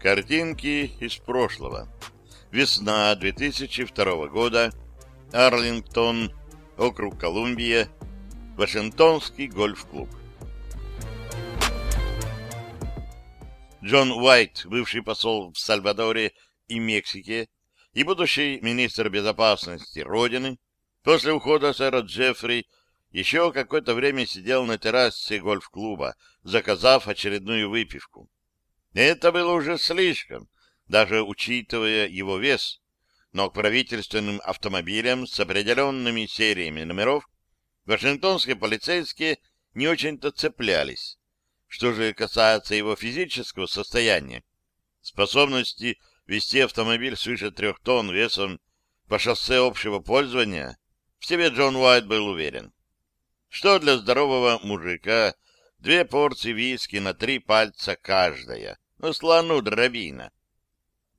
Картинки из прошлого. Весна 2002 года. Арлингтон, округ Колумбия, Вашингтонский гольф-клуб. Джон Уайт, бывший посол в Сальвадоре и Мексике и будущий министр безопасности Родины, после ухода сэра Джеффри еще какое-то время сидел на террасе гольф-клуба, заказав очередную выпивку. Это было уже слишком, даже учитывая его вес, но к правительственным автомобилям с определенными сериями номеров вашингтонские полицейские не очень-то цеплялись. Что же касается его физического состояния, способности вести автомобиль свыше трех тонн весом по шоссе общего пользования, в себе Джон Уайт был уверен. Что для здорового мужика две порции виски на три пальца каждая — ну, слону дробина.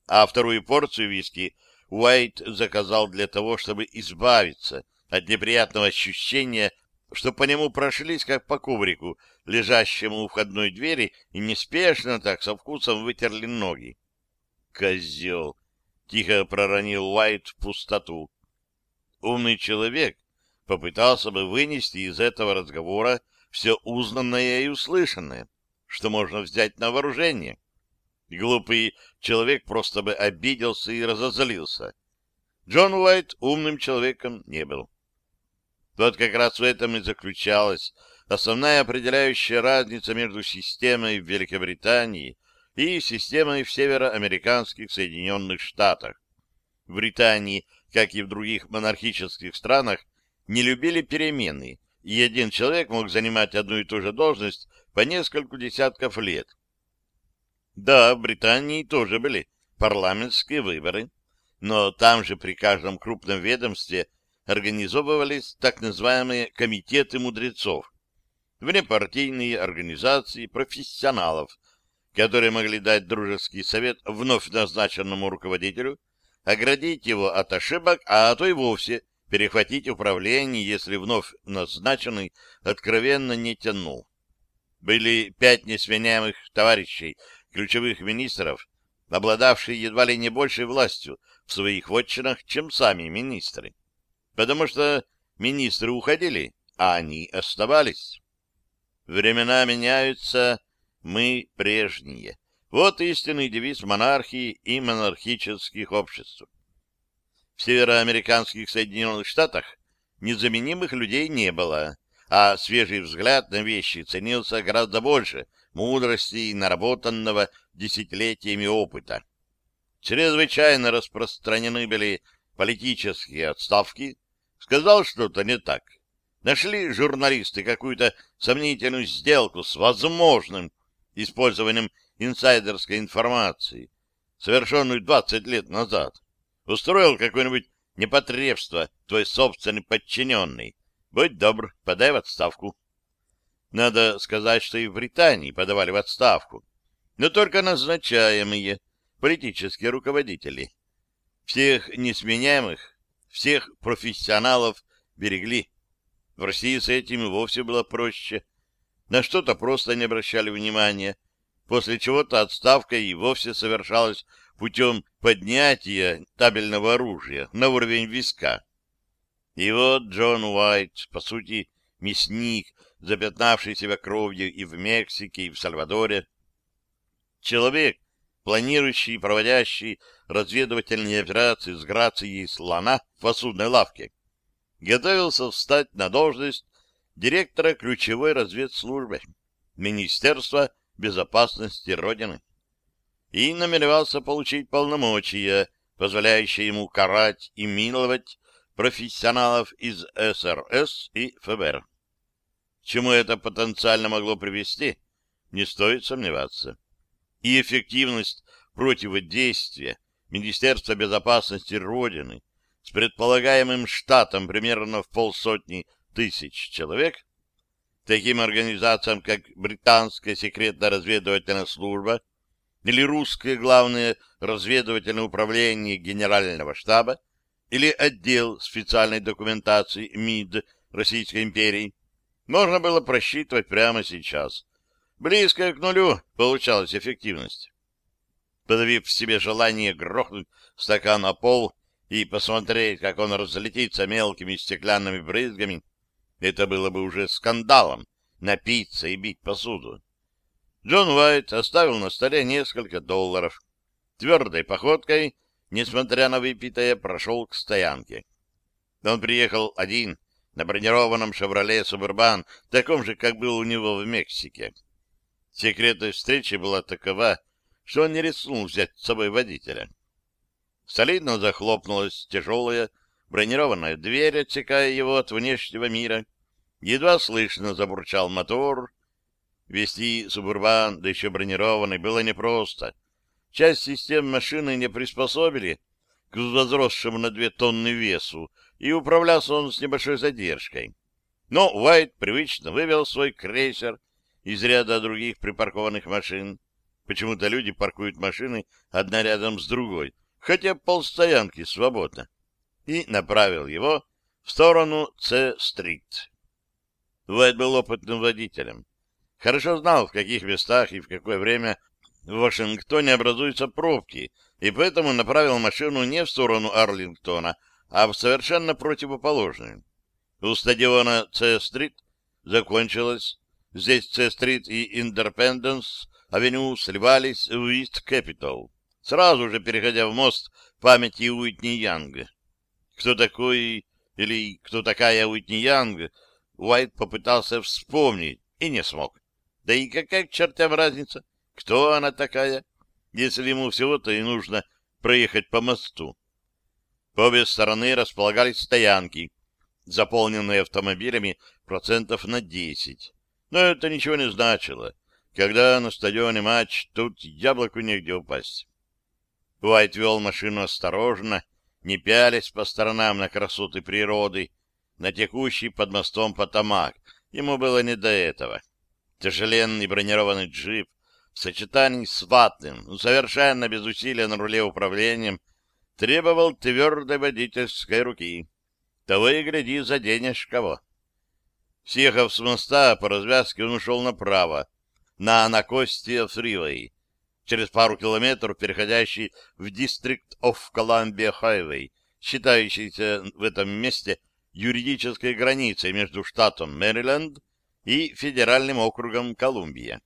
А вторую порцию виски Уайт заказал для того, чтобы избавиться от неприятного ощущения, что по нему прошлись, как по коврику, лежащему у входной двери, и неспешно так со вкусом вытерли ноги. «Козел!» — тихо проронил Уайт в пустоту. Умный человек попытался бы вынести из этого разговора все узнанное и услышанное, что можно взять на вооружение. Глупый человек просто бы обиделся и разозлился. Джон Уайт умным человеком не был. Вот как раз в этом и заключалась основная определяющая разница между системой в Великобритании и системой в североамериканских Соединенных Штатах. В Британии, как и в других монархических странах, не любили перемены, и один человек мог занимать одну и ту же должность по нескольку десятков лет. Да, в Британии тоже были парламентские выборы, но там же при каждом крупном ведомстве организовывались так называемые комитеты мудрецов, внепартийные организации профессионалов, которые могли дать дружеский совет вновь назначенному руководителю, оградить его от ошибок, а то и вовсе перехватить управление, если вновь назначенный откровенно не тянул. Были пять несменяемых товарищей, ключевых министров, обладавшие едва ли не большей властью в своих вотчинах, чем сами министры. Потому что министры уходили, а они оставались. Времена меняются, мы прежние. Вот истинный девиз монархии и монархических обществ. В североамериканских Соединенных Штатах незаменимых людей не было, а свежий взгляд на вещи ценился гораздо больше мудрости и наработанного десятилетиями опыта. Чрезвычайно распространены были политические отставки. Сказал что-то не так. Нашли журналисты какую-то сомнительную сделку с возможным использованием инсайдерской информации, совершенную 20 лет назад. Устроил какое-нибудь непотребство твой собственный подчиненный. Будь добр, подай в отставку. Надо сказать, что и в Британии подавали в отставку, но только назначаемые политические руководители. Всех несменяемых, всех профессионалов берегли. В России с этим и вовсе было проще. На что-то просто не обращали внимания, после чего-то отставка и вовсе совершалась путем поднятия табельного оружия на уровень виска. И вот Джон Уайт, по сути, мясник, запятнавший себя кровью и в Мексике, и в Сальвадоре. Человек, планирующий и проводящий разведывательные операции с грацией слона в посудной лавке, готовился встать на должность директора ключевой разведслужбы Министерства безопасности Родины и намеревался получить полномочия, позволяющие ему карать и миловать профессионалов из СРС и ФБР. Чему это потенциально могло привести, не стоит сомневаться. И эффективность противодействия Министерства безопасности Родины с предполагаемым штатом примерно в полсотни тысяч человек, таким организациям, как Британская секретно-разведывательная служба или Русское главное разведывательное управление Генерального штаба, или отдел специальной документации МИД Российской империи, можно было просчитывать прямо сейчас. Близко к нулю получалась эффективность. подавив в себе желание грохнуть стакан на пол и посмотреть, как он разлетится мелкими стеклянными брызгами, это было бы уже скандалом напиться и бить посуду. Джон Уайт оставил на столе несколько долларов. Твердой походкой, несмотря на выпитое, прошел к стоянке. Он приехал один на бронированном «Шевроле Субурбан», таком же, как был у него в Мексике. Секретная встречи была такова, что он не рискнул взять с собой водителя. Солидно захлопнулась тяжелая бронированная дверь, отсекая его от внешнего мира. Едва слышно забурчал мотор. Вести «Субурбан», да еще бронированный, было непросто. Часть систем машины не приспособили к возросшему на две тонны весу, и управлялся он с небольшой задержкой. Но Уайт привычно вывел свой крейсер из ряда других припаркованных машин. Почему-то люди паркуют машины одна рядом с другой, хотя полстоянки свободно, и направил его в сторону С-стрит. Уайт был опытным водителем. Хорошо знал, в каких местах и в какое время в Вашингтоне образуются пробки, и поэтому направил машину не в сторону Арлингтона, а в совершенно противоположную. У стадиона С-стрит закончилось. Здесь С-стрит и Индепенденс-авеню сливались в Ист-Кэпитал, сразу же переходя в мост памяти Уитни Янга. Кто такой или кто такая Уитни Янг, Уайт попытался вспомнить и не смог. Да и какая к чертям разница, кто она такая, если ему всего-то и нужно проехать по мосту. По обе стороны располагались стоянки, заполненные автомобилями процентов на 10. Но это ничего не значило. Когда на стадионе матч, тут яблоку негде упасть. Уайт вел машину осторожно, не пялясь по сторонам на красоты природы, на текущий под мостом Потамак. Ему было не до этого. Тяжеленный бронированный джип в сочетании с ватным, совершенно без усилия на руле управлением, требовал твердой водительской руки. Того и гляди, заденешь кого. Съехав с моста по развязке, он ушел направо, на Анакостия Фривей, через пару километров переходящий в District of Columbia Highway, считающийся в этом месте юридической границей между штатом Мэриленд и федеральным округом Колумбия.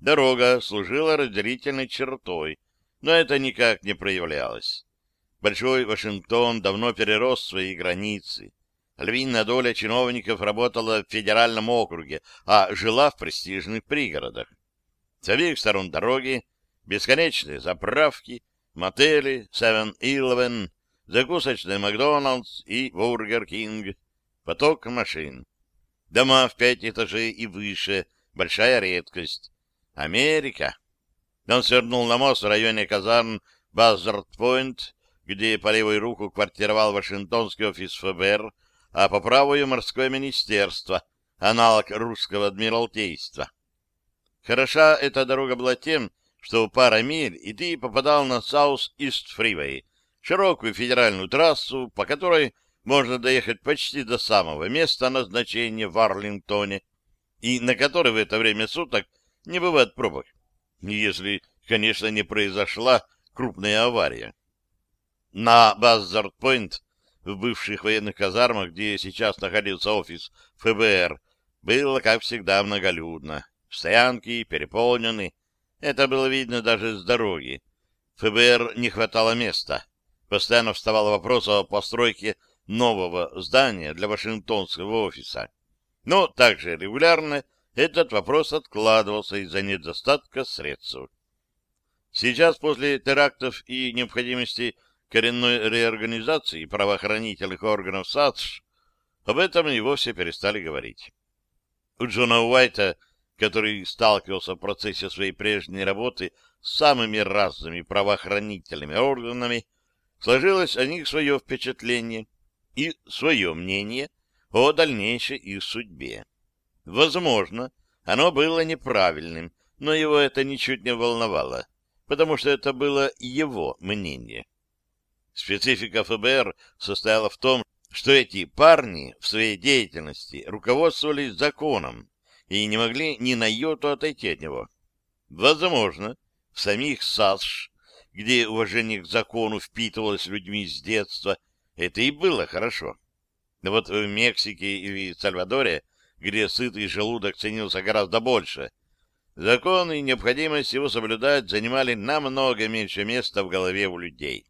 Дорога служила разделительной чертой, но это никак не проявлялось. Большой Вашингтон давно перерос свои границы. Львиная доля чиновников работала в федеральном округе, а жила в престижных пригородах. С обеих сторон дороги бесконечные заправки, мотели, 7-Eleven, закусочные Макдоналдс и Бургер Кинг, поток машин. Дома в пять этажей и выше, большая редкость. Америка. Он свернул на мост в районе казарм Базард-Пойнт где по левую руку квартировал Вашингтонский офис ФБР, а по правую — морское министерство, аналог русского адмиралтейства. Хороша эта дорога была тем, что пара миль, и ты попадал на Southeast Freeway, широкую федеральную трассу, по которой можно доехать почти до самого места назначения в Арлингтоне, и на которой в это время суток не бывает пробок, если, конечно, не произошла крупная авария. На Баззард-Пойнт, в бывших военных казармах, где сейчас находился офис ФБР, было, как всегда, многолюдно. Стоянки переполнены. Это было видно даже с дороги. ФБР не хватало места. Постоянно вставал вопрос о постройке нового здания для Вашингтонского офиса. Но также регулярно этот вопрос откладывался из-за недостатка средств. Сейчас, после терактов и необходимости коренной реорганизации правоохранительных органов САДШ, об этом и вовсе перестали говорить. У Джона Уайта, который сталкивался в процессе своей прежней работы с самыми разными правоохранительными органами, сложилось о них свое впечатление и свое мнение о дальнейшей их судьбе. Возможно, оно было неправильным, но его это ничуть не волновало, потому что это было его мнение. Специфика ФБР состояла в том, что эти парни в своей деятельности руководствовались законом и не могли ни на йоту отойти от него. Возможно, в самих САСШ где уважение к закону впитывалось людьми с детства, это и было хорошо. Но вот в Мексике или Сальвадоре, где сытый желудок ценился гораздо больше, закон и необходимость его соблюдать занимали намного меньше места в голове у людей.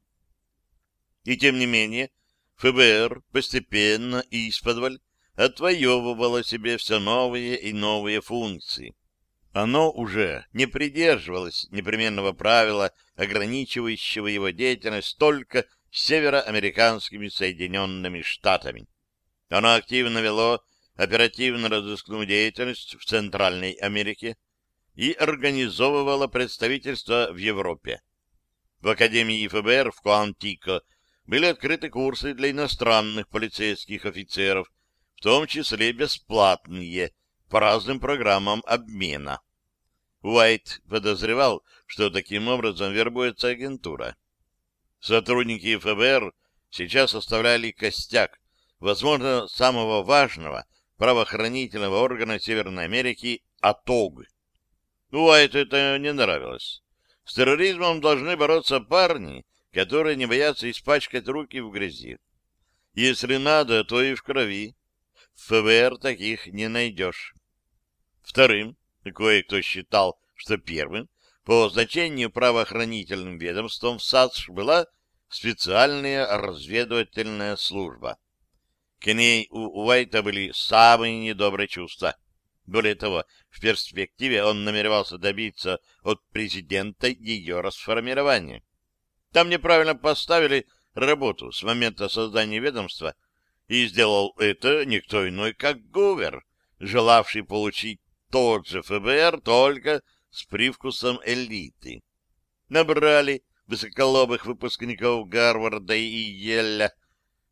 И тем не менее, ФБР постепенно и исподволь отвоевывало себе все новые и новые функции. Оно уже не придерживалось непременного правила, ограничивающего его деятельность только североамериканскими Соединенными Штатами. Оно активно вело оперативно-розыскную деятельность в Центральной Америке и организовывало представительство в Европе. В Академии ФБР в Куантико были открыты курсы для иностранных полицейских офицеров, том числе бесплатные, по разным программам обмена. Уайт подозревал, что таким образом вербуется агентура. Сотрудники ФБР сейчас составляли костяк, возможно, самого важного правоохранительного органа Северной Америки АТОГ. Уайту это не нравилось. С терроризмом должны бороться парни, которые не боятся испачкать руки в грязи. Если надо, то и в крови. В ФБР таких не найдешь. Вторым, кое-кто считал, что первым, по значению правоохранительным ведомством в САДШ была специальная разведывательная служба. К ней у Уайта были самые недобрые чувства. Более того, в перспективе он намеревался добиться от президента ее расформирования. Там неправильно поставили работу с момента создания ведомства, и сделал это никто иной, как Гувер, желавший получить тот же ФБР, только с привкусом элиты. Набрали высоколобых выпускников Гарварда и Еля,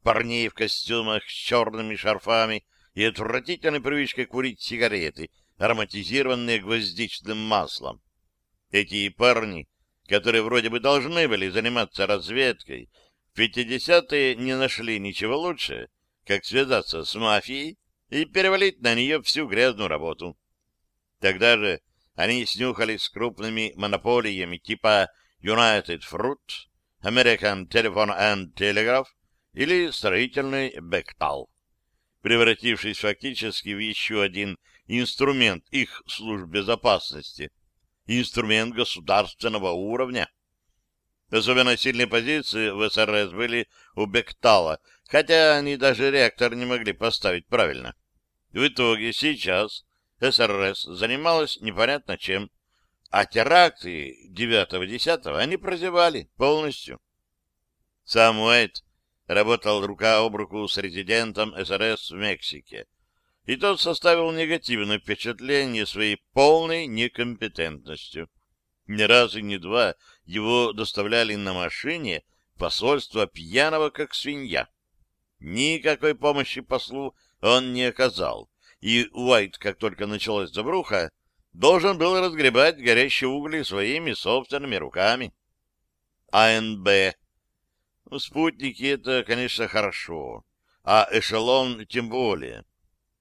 парней в костюмах с черными шарфами и отвратительной привычкой курить сигареты, ароматизированные гвоздичным маслом. Эти парни которые вроде бы должны были заниматься разведкой, в 50-е не нашли ничего лучше, как связаться с мафией и перевалить на нее всю грязную работу. Тогда же они снюхались с крупными монополиями типа United Fruit, American Telephone and Telegraph или строительный Бектал, превратившись фактически в еще один инструмент их служб безопасности — инструмент государственного уровня. Особенно сильные позиции в СРС были у Бектала, хотя они даже реактор не могли поставить правильно. В итоге сейчас СРС занималась непонятно чем, а теракты 9-10 они прозевали полностью. Сам Уайт работал рука об руку с резидентом СРС в Мексике и тот составил негативное впечатление своей полной некомпетентностью. Ни раз и ни два его доставляли на машине посольство пьяного, как свинья. Никакой помощи послу он не оказал, и Уайт, как только началась забруха, должен был разгребать горящие угли своими собственными руками. АНБ. Ну, спутники — это, конечно, хорошо, а эшелон тем более.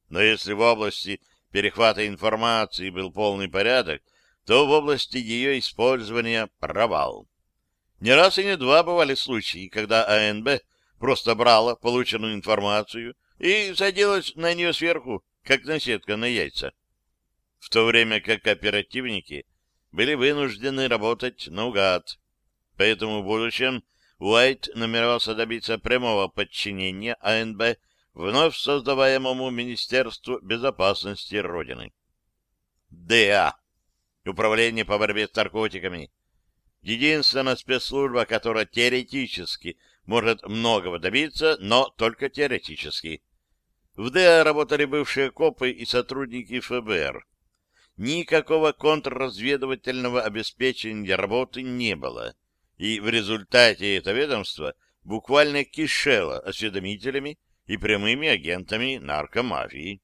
Но если в области перехвата информации был полный порядок, то в области ее использования провал. Не раз и не два бывали случаи, когда АНБ просто брала полученную информацию и садилась на нее сверху, как наседка на яйца. В то время как оперативники были вынуждены работать наугад. Поэтому в будущем Уайт намеревался добиться прямого подчинения АНБ вновь создаваемому Министерству безопасности Родины. ДА. Управление по борьбе с наркотиками. Единственная спецслужба, которая теоретически может многого добиться, но только теоретически. В ДА работали бывшие копы и сотрудники ФБР. Никакого контрразведывательного обеспечения работы не было, и в результате это ведомство буквально кишело осведомителями, и прямыми агентами наркомафии.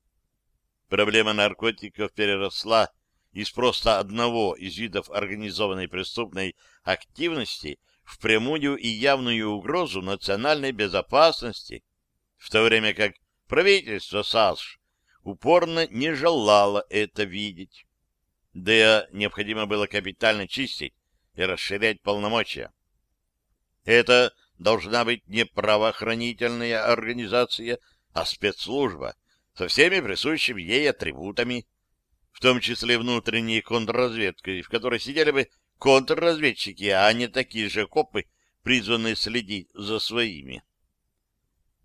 Проблема наркотиков переросла из просто одного из видов организованной преступной активности в прямую и явную угрозу национальной безопасности, в то время как правительство САСШ упорно не желало это видеть. Да необходимо было капитально чистить и расширять полномочия. Это должна быть не правоохранительная организация, а спецслужба со всеми присущими ей атрибутами, в том числе внутренней контрразведкой, в которой сидели бы контрразведчики, а не такие же копы, призванные следить за своими.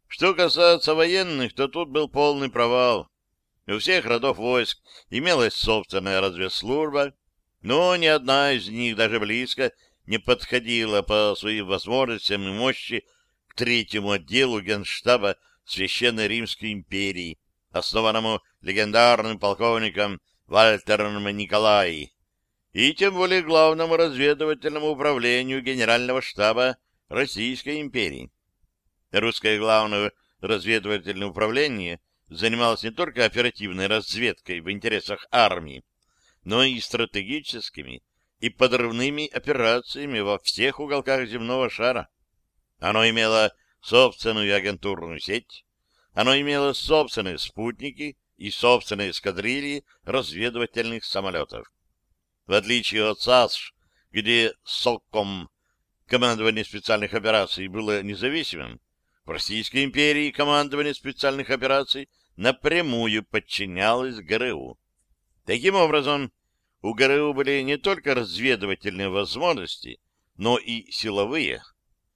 Что касается военных, то тут был полный провал. У всех родов войск имелась собственная разведслужба, но ни одна из них даже близко не подходила по своим возможностям и мощи к третьему отделу генштаба Священной Римской империи, основанному легендарным полковником Вальтером Николаи, и тем более главному разведывательному управлению Генерального штаба Российской империи. Русское главное разведывательное управление занималось не только оперативной разведкой в интересах армии, но и стратегическими и подрывными операциями во всех уголках земного шара. Оно имело собственную агентурную сеть, оно имело собственные спутники и собственные эскадрильи разведывательных самолетов. В отличие от САСШ, где СОКом командование специальных операций было независимым, в Российской империи командование специальных операций напрямую подчинялось ГРУ. Таким образом, у ГРУ были не только разведывательные возможности, но и силовые.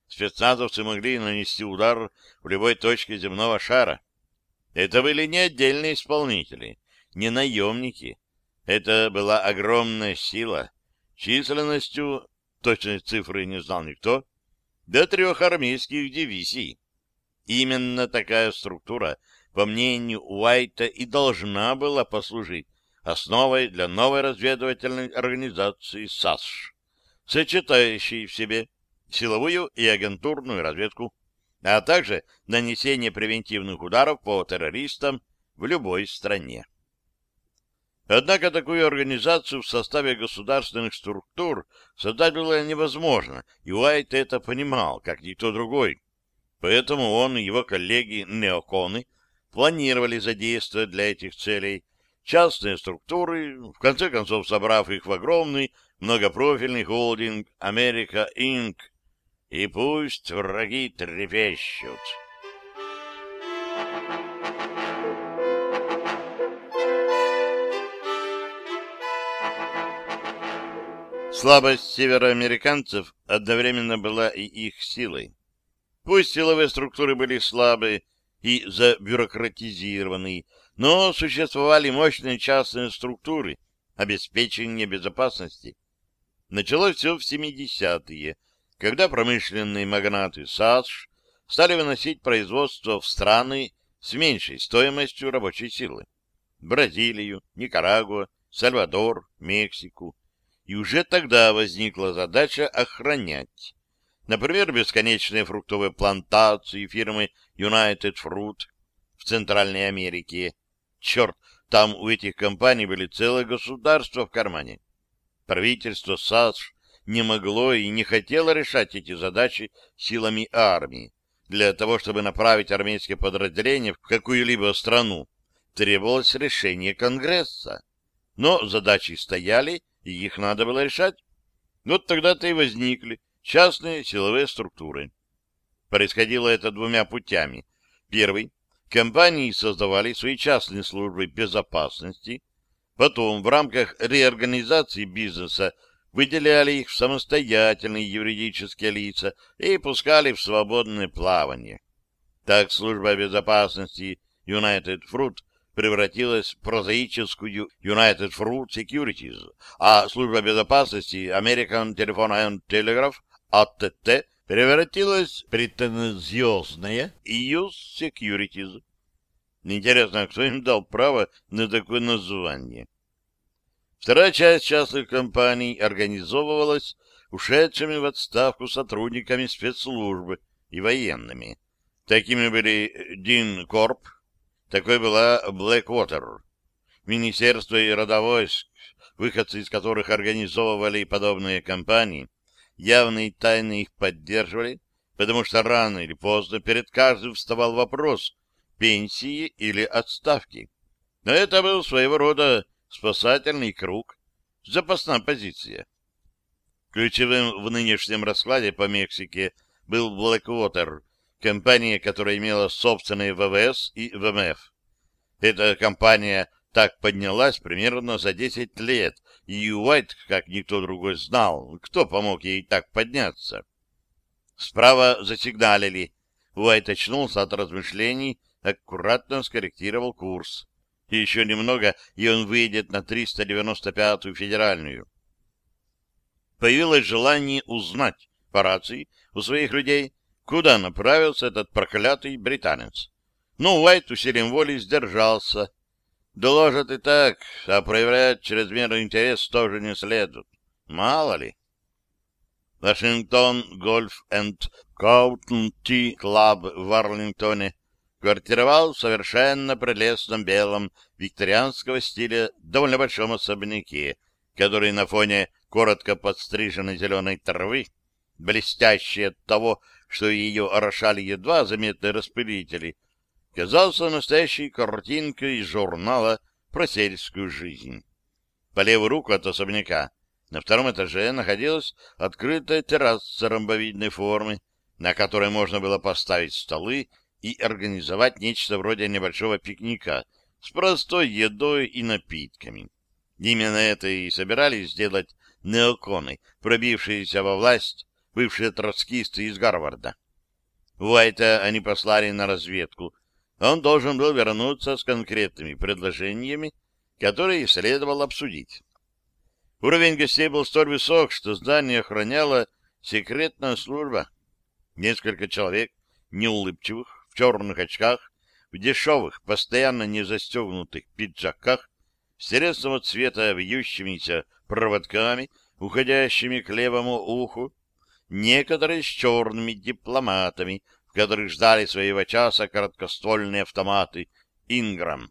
Спецназовцы могли нанести удар в любой точке земного шара. Это были не отдельные исполнители, не наемники. Это была огромная сила, численностью, точной цифры не знал никто, до трех армейских дивизий. Именно такая структура, по мнению Уайта, и должна была послужить основой для новой разведывательной организации САСШ, сочетающей в себе силовую и агентурную разведку, а также нанесение превентивных ударов по террористам в любой стране. Однако такую организацию в составе государственных структур создать было невозможно, и Уайт это понимал, как никто другой. Поэтому он и его коллеги-неоконы планировали задействовать для этих целей частные структуры, в конце концов собрав их в огромный многопрофильный холдинг «Америка Инк», и пусть враги трепещут. Слабость североамериканцев одновременно была и их силой. Пусть силовые структуры были слабые и забюрократизированы, но существовали мощные частные структуры обеспечения безопасности. Началось все в 70-е, когда промышленные магнаты САСШ стали выносить производство в страны с меньшей стоимостью рабочей силы. Бразилию, Никарагуа, Сальвадор, Мексику. И уже тогда возникла задача охранять Например, бесконечные фруктовые плантации фирмы United Fruit в Центральной Америке. Черт, там у этих компаний были целые государства в кармане. Правительство САСШ не могло и не хотело решать эти задачи силами армии. Для того, чтобы направить армейские подразделения в какую-либо страну, требовалось решение Конгресса. Но задачи стояли, и их надо было решать. Вот тогда-то и возникли частные силовые структуры. Происходило это двумя путями. Первый. Компании создавали свои частные службы безопасности. Потом, в рамках реорганизации бизнеса, выделяли их в самостоятельные юридические лица и пускали в свободное плавание. Так служба безопасности United Fruit превратилась в прозаическую United Fruit Securities, а служба безопасности American Telephone and Telegraph АТТ превратилась в претензиозное EU Securities. Интересно, кто им дал право на такое название? Вторая часть частных компаний организовывалась ушедшими в отставку сотрудниками спецслужбы и военными. Такими были Дин Корп, такой была Blackwater, Министерство и родовойск, выходцы из которых организовывали подобные компании, явно и тайно их поддерживали, потому что рано или поздно перед каждым вставал вопрос пенсии или отставки. Но это был своего рода спасательный круг, запасная позиция. Ключевым в нынешнем раскладе по Мексике был Blackwater, компания, которая имела собственные ВВС и ВМФ. Эта компания так поднялась примерно за 10 лет, и Уайт, как никто другой, знал, кто помог ей так подняться. Справа засигналили. Уайт очнулся от размышлений, аккуратно скорректировал курс. Еще немного, и он выйдет на 395-ю федеральную. Появилось желание узнать по рации у своих людей, куда направился этот проклятый британец. Но Уайт усилием воли сдержался. Доложат и так, а проявлять чрезмерный интерес тоже не следует. Мало ли. Washington Golf and Tea Club в Арлингтоне квартировал в совершенно прелестном белом викторианского стиля довольно большом особняке, который на фоне коротко подстриженной зеленой травы, блестящей от того, что ее орошали едва заметные распылители, казался настоящей картинкой из журнала про сельскую жизнь. По левую руку от особняка на втором этаже находилась открытая терраса ромбовидной формы, на которой можно было поставить столы и организовать нечто вроде небольшого пикника с простой едой и напитками. Именно это и собирались сделать неоконы, пробившиеся во власть, бывшие троцкисты из Гарварда. Уайта они послали на разведку. Он должен был вернуться с конкретными предложениями, которые следовало обсудить. Уровень гостей был столь высок, что здание охраняла секретная служба. Несколько человек, неулыбчивых, в черных очках, в дешевых, постоянно не застегнутых пиджаках, с сересного цвета вьющимися проводками, уходящими к левому уху, некоторые с черными дипломатами, в которых ждали своего часа короткоствольные автоматы «Инграм».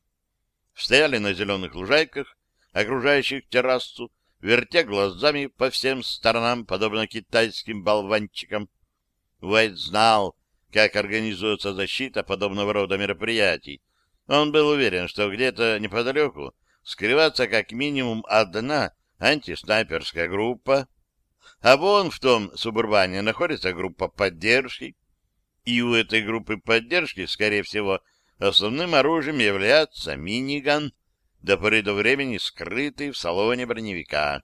Стояли на зеленых лужайках, окружающих террасу, вертя глазами по всем сторонам, подобно китайским болванчикам. Уайт знал, как организуется защита подобного рода мероприятий. Он был уверен, что где-то неподалеку скрывается как минимум одна антиснайперская группа, а вон в том субурбане находится группа поддержки, и у этой группы поддержки, скорее всего, основным оружием является миниган, до поры до времени скрытый в салоне броневика.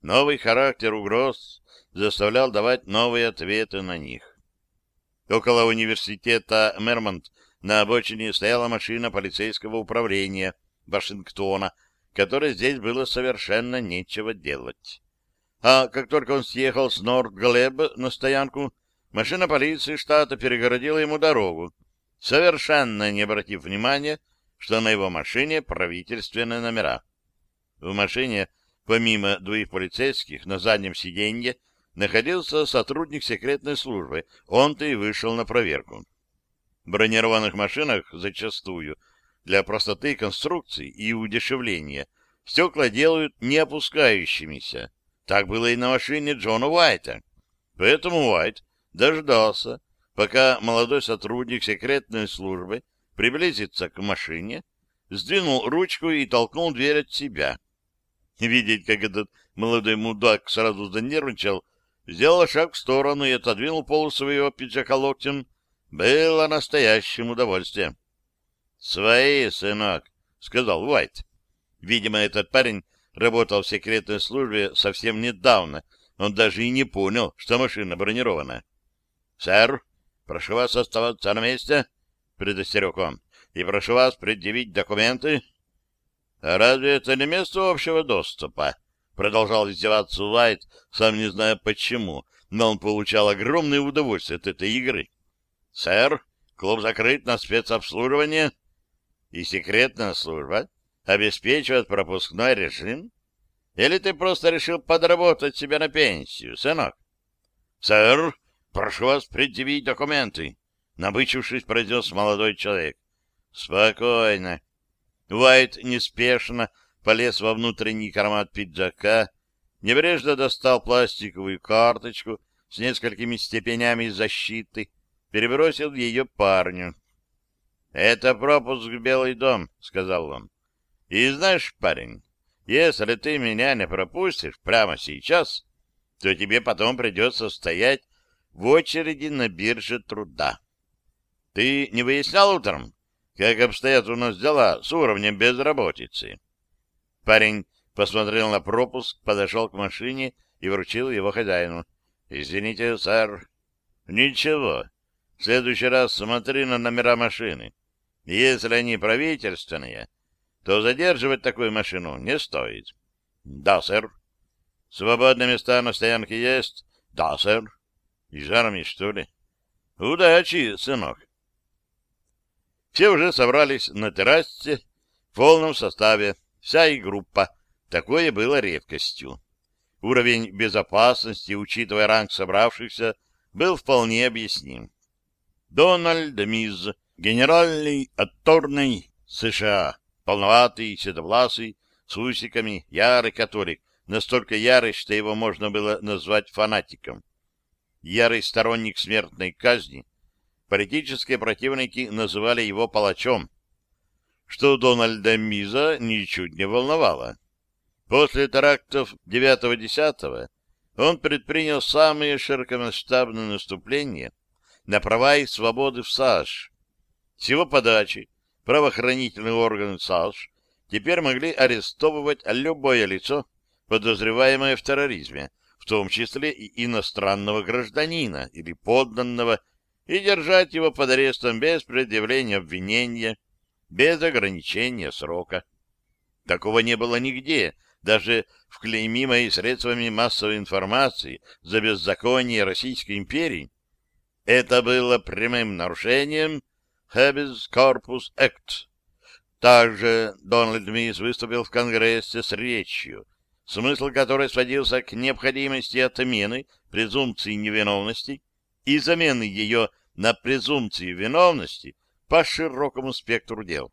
Новый характер угроз заставлял давать новые ответы на них. Около университета Мермонт на обочине стояла машина полицейского управления Вашингтона, которой здесь было совершенно нечего делать. А как только он съехал с Норд-Глеб на стоянку, машина полиции штата перегородила ему дорогу, совершенно не обратив внимания что на его машине правительственные номера. В машине, помимо двоих полицейских, на заднем сиденье находился сотрудник секретной службы. Он-то и вышел на проверку. В бронированных машинах зачастую для простоты конструкции и удешевления стекла делают не опускающимися. Так было и на машине Джона Уайта. Поэтому Уайт дождался, пока молодой сотрудник секретной службы приблизиться к машине, сдвинул ручку и толкнул дверь от себя. Видеть, как этот молодой мудак сразу занервничал, сделал шаг в сторону и отодвинул полу своего пиджака локтем, было настоящим удовольствием. — Свои, сынок, — сказал Уайт. Видимо, этот парень работал в секретной службе совсем недавно. Он даже и не понял, что машина бронирована. — Сэр, прошу вас оставаться на месте. — предостерег он, — и прошу вас предъявить документы. — А разве это не место общего доступа? — продолжал издеваться Уайт, сам не зная почему, но он получал огромное удовольствие от этой игры. — Сэр, клуб закрыт на спецобслуживание. И секретная служба обеспечивает пропускной режим? Или ты просто решил подработать себя на пенсию, сынок? — Сэр, прошу вас предъявить документы. Набычившись, произнес молодой человек. Спокойно. Уайт неспешно полез во внутренний карман пиджака, небрежно достал пластиковую карточку с несколькими степенями защиты, перебросил ее парню. — Это пропуск в Белый дом, — сказал он. — И знаешь, парень, если ты меня не пропустишь прямо сейчас, то тебе потом придется стоять в очереди на бирже труда. Ты не выяснял утром, как обстоят у нас дела с уровнем безработицы? Парень посмотрел на пропуск, подошел к машине и вручил его хозяину. — Извините, сэр. — Ничего. В следующий раз смотри на номера машины. Если они правительственные, то задерживать такую машину не стоит. — Да, сэр. — Свободные места на стоянке есть? — Да, сэр. — Из армии, что ли? — Удачи, сынок. Все уже собрались на террасе в полном составе, вся и группа. Такое было редкостью. Уровень безопасности, учитывая ранг собравшихся, был вполне объясним. Дональд Миз, генеральный отторный США, полноватый, седовласый, с усиками, ярый католик, настолько ярый, что его можно было назвать фанатиком. Ярый сторонник смертной казни, политические противники называли его палачом, что Дональда Миза ничуть не волновало. После терактов 9-10 он предпринял самые широкомасштабные наступления на права и свободы в САШ. С его подачи правоохранительные органы САШ теперь могли арестовывать любое лицо, подозреваемое в терроризме, в том числе и иностранного гражданина или подданного, и держать его под арестом без предъявления обвинения, без ограничения срока. Такого не было нигде, даже в клеймимой средствами массовой информации за беззаконие Российской империи. Это было прямым нарушением Habeas Corpus Act. Также Дональд Мисс выступил в Конгрессе с речью, смысл которой сводился к необходимости отмены презумпции невиновности и замены ее на презумпцию виновности по широкому спектру дел,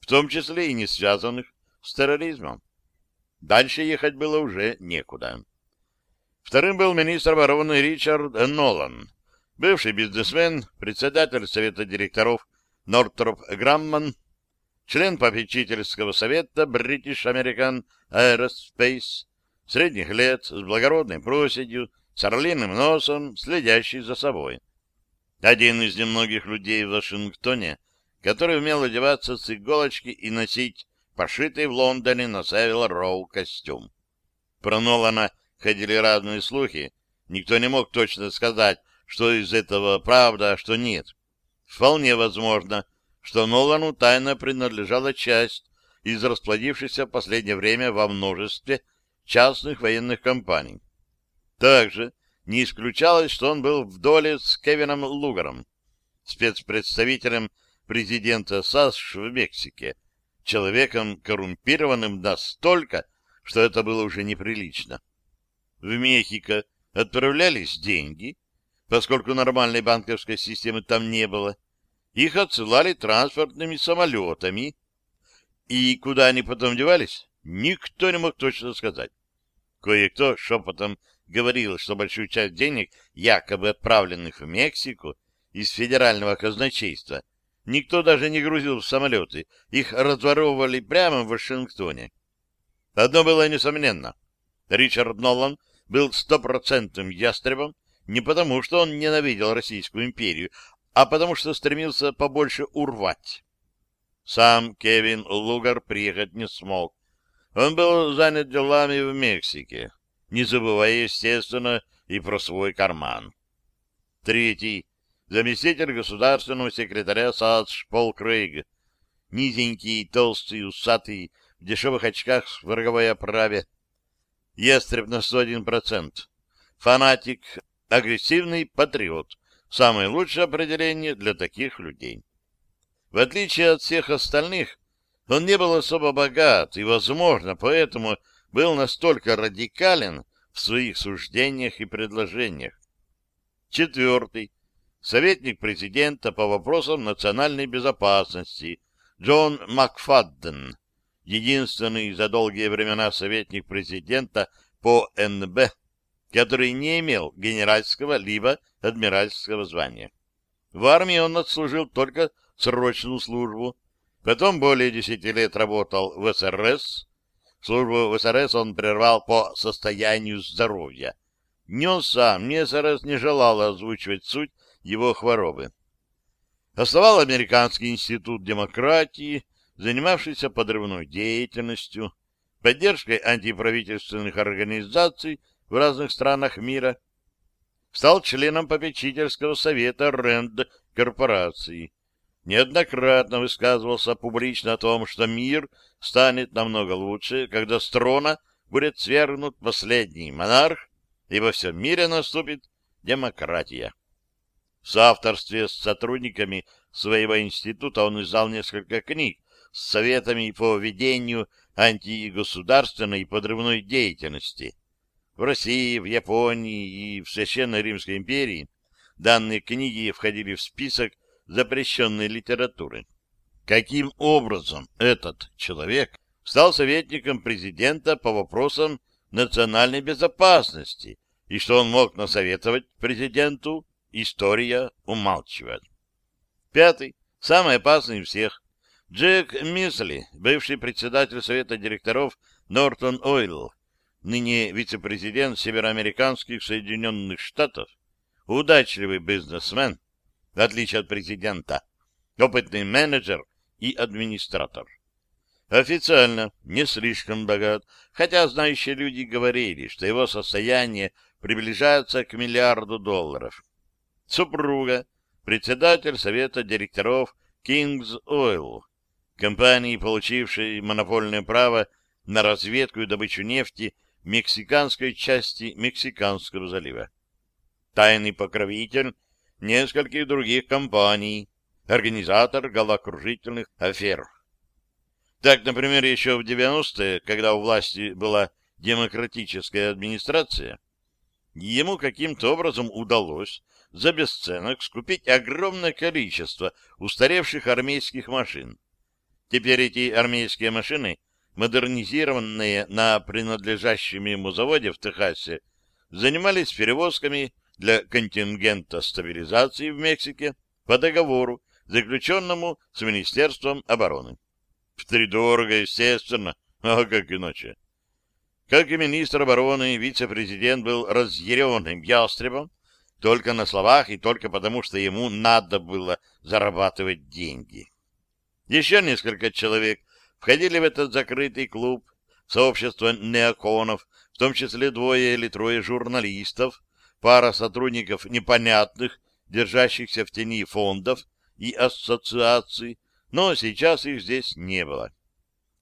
в том числе и не связанных с терроризмом. Дальше ехать было уже некуда. Вторым был министр обороны Ричард Нолан, бывший бизнесмен, председатель совета директоров Нортроп Грамман, член попечительского совета British American Aerospace, средних лет, с благородной проседью, с орлиным носом, следящий за собой. Один из немногих людей в Вашингтоне, который умел одеваться с иголочки и носить пошитый в Лондоне на Севил Роу костюм. Про Нолана ходили разные слухи, никто не мог точно сказать, что из этого правда, а что нет. Вполне возможно, что Нолану тайно принадлежала часть из расплодившихся в последнее время во множестве частных военных компаний. Также не исключалось, что он был в доле с Кевином Лугаром, спецпредставителем президента САСШ в Мексике, человеком коррумпированным настолько, что это было уже неприлично. В Мехико отправлялись деньги, поскольку нормальной банковской системы там не было, их отсылали транспортными самолетами, и куда они потом девались, никто не мог точно сказать. Кое-кто шепотом говорил, что большую часть денег, якобы отправленных в Мексику из федерального казначейства, Никто даже не грузил в самолеты. Их разворовывали прямо в Вашингтоне. Одно было несомненно. Ричард Нолан был стопроцентным ястребом не потому, что он ненавидел Российскую империю, а потому что стремился побольше урвать. Сам Кевин Лугар приехать не смог. Он был занят делами в Мексике, не забывая, естественно, и про свой карман. Третий заместитель государственного секретаря САДШ Пол Крейг, низенький, толстый, усатый, в дешевых очках в роговой оправе, ястреб на 101%, фанатик, агрессивный патриот, самое лучшее определение для таких людей. В отличие от всех остальных, он не был особо богат и, возможно, поэтому был настолько радикален в своих суждениях и предложениях. Четвертый, советник президента по вопросам национальной безопасности Джон Макфадден, единственный за долгие времена советник президента по НБ, который не имел генеральского либо адмиральского звания. В армии он отслужил только срочную службу, потом более десяти лет работал в СРС. Службу в СРС он прервал по состоянию здоровья. Ни он сам, ни СРС не желал озвучивать суть его хворобы. Основал Американский институт демократии, занимавшийся подрывной деятельностью, поддержкой антиправительственных организаций в разных странах мира, стал членом попечительского совета РЭНД корпорации, неоднократно высказывался публично о том, что мир станет намного лучше, когда с трона будет свергнут последний монарх, и во всем мире наступит демократия. В соавторстве с сотрудниками своего института он издал несколько книг с советами по ведению антигосударственной и подрывной деятельности. В России, в Японии и в Священной Римской империи данные книги входили в список запрещенной литературы. Каким образом этот человек стал советником президента по вопросам национальной безопасности и что он мог насоветовать президенту, история умалчивает. Пятый, самый опасный из всех, Джек Мисли, бывший председатель совета директоров Нортон Ойл, ныне вице-президент североамериканских Соединенных Штатов, удачливый бизнесмен, в отличие от президента, опытный менеджер и администратор. Официально не слишком богат, хотя знающие люди говорили, что его состояние приближается к миллиарду долларов. Супруга, председатель совета директоров Kings Oil, компании, получившей монопольное право на разведку и добычу нефти мексиканской части Мексиканского залива. Тайный покровитель нескольких других компаний, организатор головокружительных афер. Так, например, еще в 90-е, когда у власти была демократическая администрация, ему каким-то образом удалось за бесценок скупить огромное количество устаревших армейских машин. Теперь эти армейские машины, модернизированные на принадлежащем ему заводе в Техасе, занимались перевозками для контингента стабилизации в Мексике по договору, заключенному с Министерством обороны. Втридорого, естественно, а как иначе? Как и министр обороны, вице-президент был разъяренным ястребом, только на словах и только потому, что ему надо было зарабатывать деньги. Еще несколько человек входили в этот закрытый клуб, сообщество неоконов, в том числе двое или трое журналистов, пара сотрудников непонятных, держащихся в тени фондов и ассоциаций, но сейчас их здесь не было.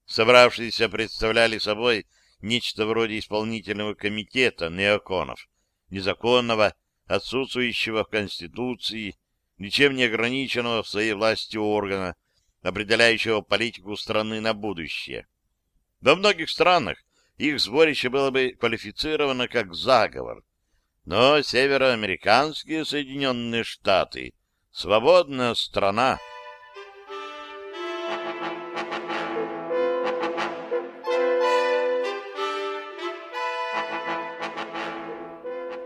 Собравшиеся представляли собой нечто вроде исполнительного комитета неоконов, незаконного, отсутствующего в Конституции, ничем не ограниченного в своей власти органа, определяющего политику страны на будущее. Во многих странах их сборище было бы квалифицировано как заговор, но североамериканские Соединенные Штаты — свободная страна.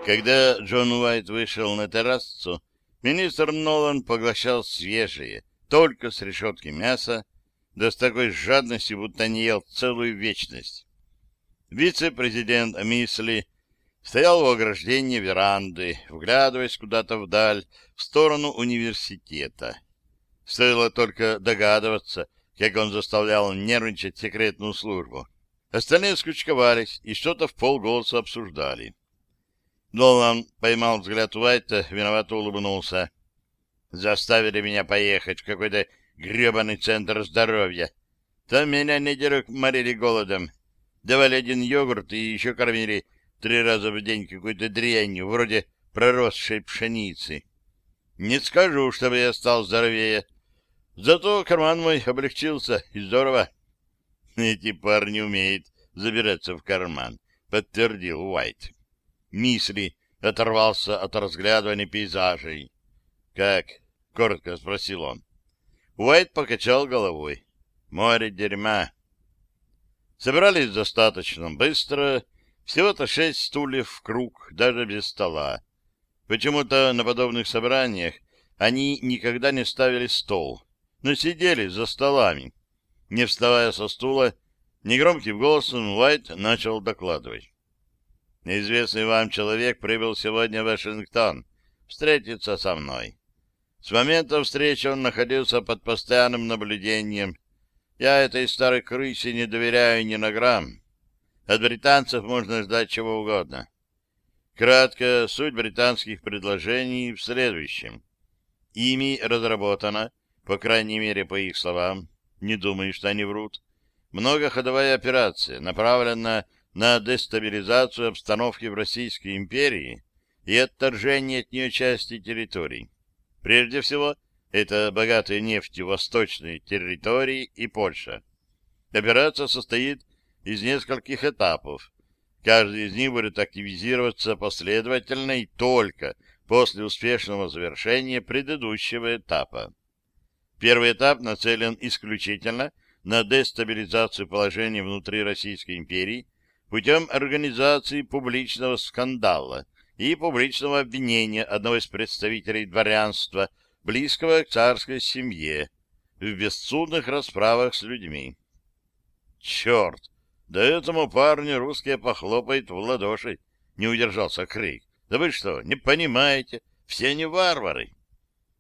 Когда Джон Уайт вышел на террасу, министр Нолан поглощал свежее, только с решетки мяса, да с такой жадностью, будто не ел целую вечность. Вице-президент Мисли стоял у ограждения веранды, вглядываясь куда-то вдаль, в сторону университета. Стоило только догадываться, как он заставлял нервничать секретную службу. Остальные скучковались и что-то в полголоса обсуждали. Нолан поймал взгляд Уайта, виновато улыбнулся. Заставили меня поехать в какой-то гребаный центр здоровья. Там меня неделю морили голодом. Давали один йогурт и еще кормили три раза в день какой-то дрянью, вроде проросшей пшеницы. Не скажу, чтобы я стал здоровее. Зато карман мой облегчился, и здорово. Эти парни умеют забираться в карман, подтвердил Уайт. Мисли оторвался от разглядывания пейзажей. «Как?» — коротко спросил он. Уайт покачал головой. «Море дерьма». Собрались достаточно быстро, всего-то шесть стульев в круг, даже без стола. Почему-то на подобных собраниях они никогда не ставили стол, но сидели за столами. Не вставая со стула, негромким голосом Уайт начал докладывать. Неизвестный вам человек прибыл сегодня в Вашингтон встретиться со мной. С момента встречи он находился под постоянным наблюдением. Я этой старой крысе не доверяю ни на грамм. От британцев можно ждать чего угодно. Кратко, суть британских предложений в следующем. Ими разработана, по крайней мере, по их словам, не думаю, что они врут, многоходовая операция, направленная на дестабилизацию обстановки в Российской империи и отторжение от нее части территорий. Прежде всего, это богатые нефтью восточные территории и Польша. Операция состоит из нескольких этапов. Каждый из них будет активизироваться последовательно и только после успешного завершения предыдущего этапа. Первый этап нацелен исключительно на дестабилизацию положения внутри Российской империи путем организации публичного скандала и публичного обвинения одного из представителей дворянства, близкого к царской семье, в бессудных расправах с людьми. Черт! Да этому парню русские похлопают в ладоши, не удержался Крейг. Да вы что, не понимаете? Все не варвары.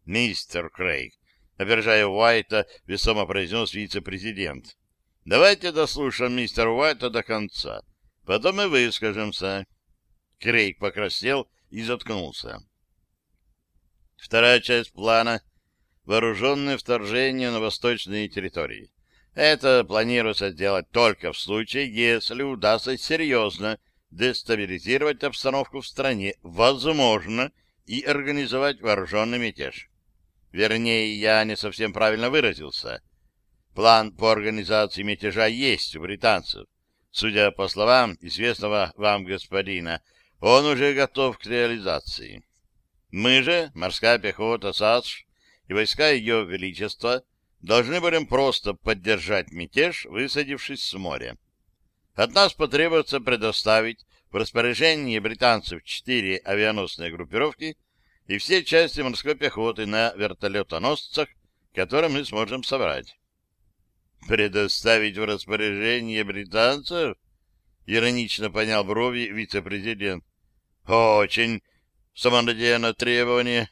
Мистер Крейг, опережая Уайта, весомо произнес вице-президент. Давайте дослушаем мистера Уайта до конца. Потом и выскажемся. Крейг покраснел и заткнулся. Вторая часть плана — вооруженное вторжение на восточные территории. Это планируется сделать только в случае, если удастся серьезно дестабилизировать обстановку в стране, возможно, и организовать вооруженный мятеж. Вернее, я не совсем правильно выразился. План по организации мятежа есть у британцев. Судя по словам известного вам господина, он уже готов к реализации. Мы же, морская пехота САСШ и войска Ее Величества, должны будем просто поддержать мятеж, высадившись с моря. От нас потребуется предоставить в распоряжение британцев четыре авианосные группировки и все части морской пехоты на вертолетоносцах, которые мы сможем собрать. «Предоставить в распоряжение британцев?» — иронично понял брови вице-президент. «Очень самонадеянное требование».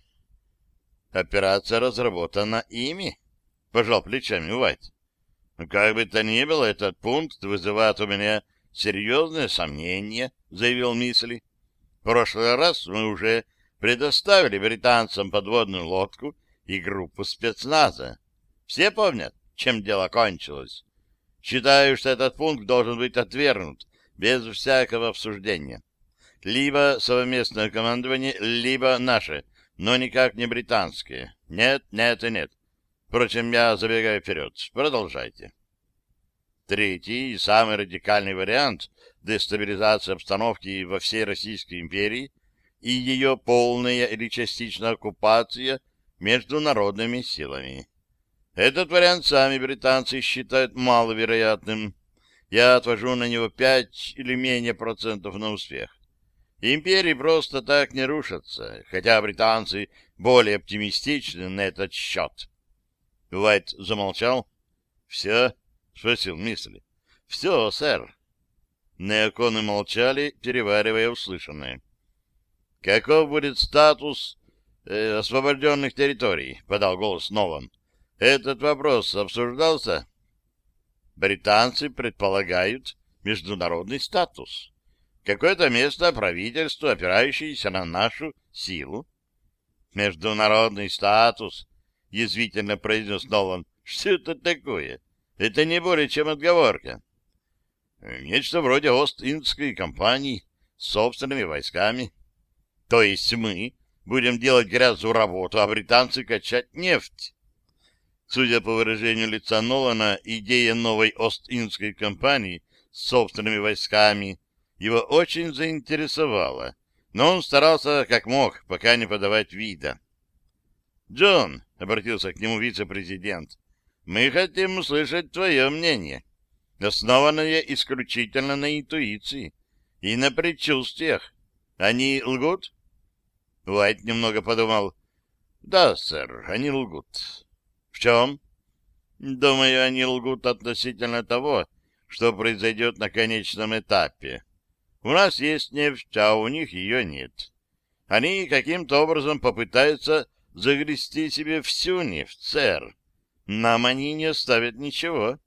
«Операция разработана ими?» — пожал плечами Уайт. «Ну, как бы то ни было, этот пункт вызывает у меня серьезные сомнения», — заявил Мисли. «В прошлый раз мы уже предоставили британцам подводную лодку и группу спецназа. Все помнят?» чем дело кончилось. Считаю, что этот пункт должен быть отвергнут без всякого обсуждения. Либо совместное командование, либо наше, но никак не британское. Нет, нет и нет. Впрочем, я забегаю вперед. Продолжайте. Третий и самый радикальный вариант дестабилизации обстановки во всей Российской империи и ее полная или частичная оккупация международными силами. Этот вариант сами британцы считают маловероятным. Я отвожу на него пять или менее процентов на успех. Империи просто так не рушатся, хотя британцы более оптимистичны на этот счет. Уайт замолчал. — Все? — спросил Мисли. — Все, сэр. Неоконы молчали, переваривая услышанное. — Каков будет статус э, освобожденных территорий? — подал голос Нолан. Этот вопрос обсуждался? Британцы предполагают международный статус. Какое-то место правительству, опирающееся на нашу силу. Международный статус, язвительно произнес Нолан. Что это такое? Это не более чем отговорка. Нечто вроде Ост-Индской компании с собственными войсками. То есть мы будем делать грязную работу, а британцы качать нефть. Судя по выражению лица Нолана, идея новой Ост-Индской компании с собственными войсками его очень заинтересовала, но он старался как мог, пока не подавать вида. «Джон», — обратился к нему вице-президент, — «мы хотим услышать твое мнение, основанное исключительно на интуиции и на предчувствиях. Они лгут?» Уайт немного подумал. «Да, сэр, они лгут. В чем? Думаю, они лгут относительно того, что произойдет на конечном этапе. У нас есть нефть, а у них ее нет. Они каким-то образом попытаются загрести себе всю нефть, сэр. Нам они не оставят ничего.